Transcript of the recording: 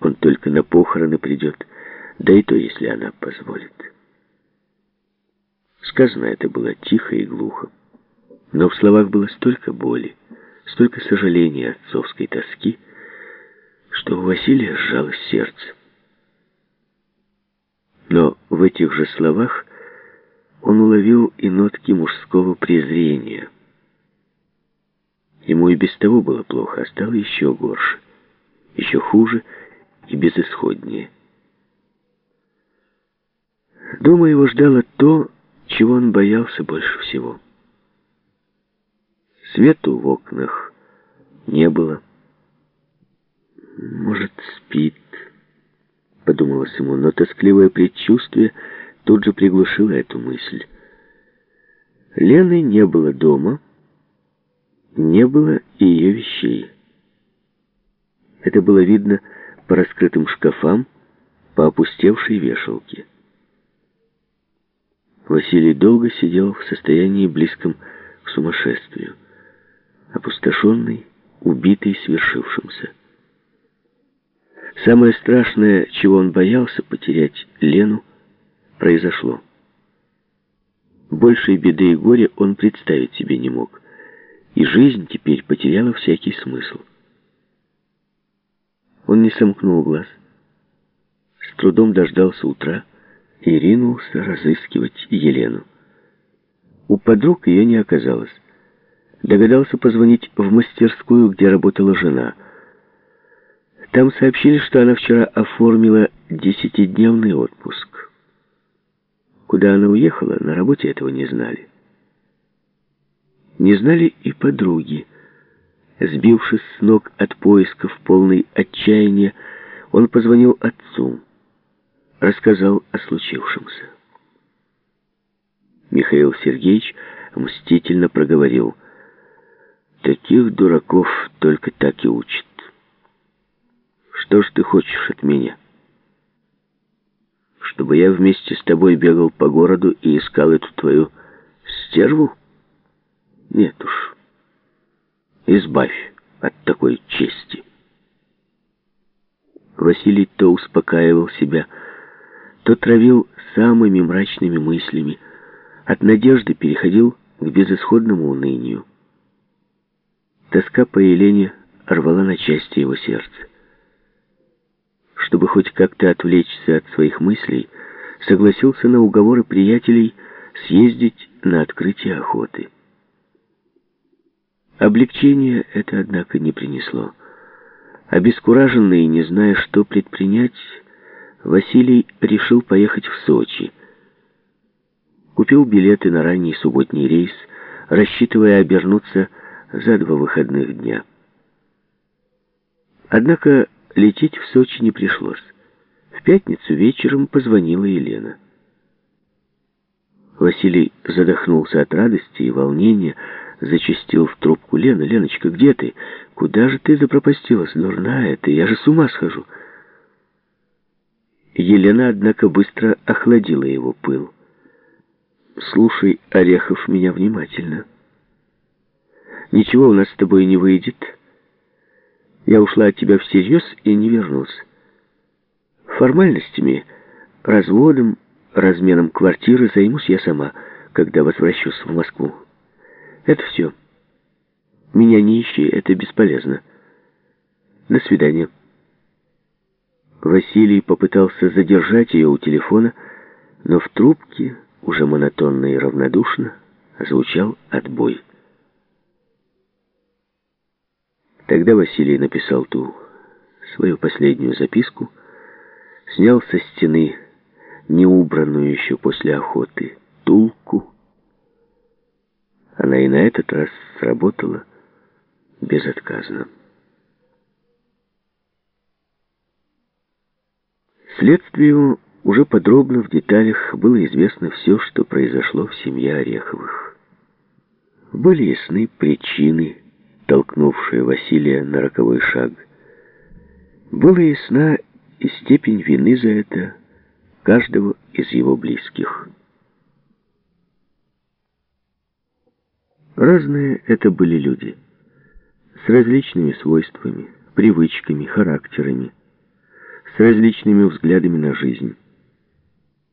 он только на похороны придет, да и то, если она позволит. Сказано это было тихо и глухо, но в словах было столько боли, столько сожаления отцовской тоски, что у Василия сжалось сердце. Но в этих же словах он уловил и нотки мужского презрения. Ему и без того было плохо, а стало еще горше, еще хуже и безысходнее. Дома его ждало то, чего он боялся больше всего. Свету в окнах не было. Может, спит, подумалось ему, но тоскливое предчувствие тут же приглушило эту мысль. Лены не было дома, не было и ее вещей. Это было видно по раскрытым шкафам, по опустевшей вешалке. Василий долго сидел в состоянии близком к сумасшествию, опустошенный, убитый свершившимся. Самое страшное, чего он боялся потерять Лену, произошло. Большей беды и горя он представить себе не мог, и жизнь теперь потеряла всякий смысл. Он не сомкнул глаз, с трудом дождался утра, и ринулся разыскивать Елену. У подруг ее не оказалось. Догадался позвонить в мастерскую, где работала жена. Там сообщили, что она вчера оформила десятидневный отпуск. Куда она уехала, на работе этого не знали. Не знали и подруги. Сбившись с ног от поисков, полный отчаяния, он позвонил отцу рассказал о случившемся. Михаил Сергеевич мстительно проговорил. «Таких дураков только так и учат. Что ж ты хочешь от меня? Чтобы я вместе с тобой бегал по городу и искал эту твою стерву? Нет уж. Избавь от такой чести». Василий то успокаивал себя, то травил самыми мрачными мыслями, от надежды переходил к безысходному унынию. Тоска по Елене рвала на части его сердце. Чтобы хоть как-то отвлечься от своих мыслей, согласился на уговоры приятелей съездить на открытие охоты. Облегчение это, однако, не принесло. Обескураженный, не зная, что предпринять, Василий решил поехать в Сочи. Купил билеты на ранний субботний рейс, рассчитывая обернуться за два выходных дня. Однако лететь в Сочи не пришлось. В пятницу вечером позвонила Елена. Василий задохнулся от радости и волнения, зачастил в трубку. «Лена, Леночка, где ты? Куда же ты запропастилась, дурная ты? Я же с ума схожу!» Елена, однако, быстро охладила его пыл. «Слушай, Орехов, меня внимательно. Ничего у нас с тобой не выйдет. Я ушла от тебя всерьез и не вернусь. Формальностями, разводом, разменом квартиры займусь я сама, когда возвращусь в Москву. Это все. Меня не ищи, это бесполезно. До свидания». Василий попытался задержать ее у телефона, но в трубке, уже монотонно и равнодушно, звучал отбой. Тогда Василий написал ту свою последнюю записку, снял со стены неубранную еще после охоты тулку. Она и на этот раз сработала безотказно. Следствию уже подробно в деталях было известно все, что произошло в семье Ореховых. Были ясны причины, толкнувшие Василия на роковой шаг. Была ясна и степень вины за это каждого из его близких. Разные это были люди, с различными свойствами, привычками, характерами. с различными взглядами на жизнь.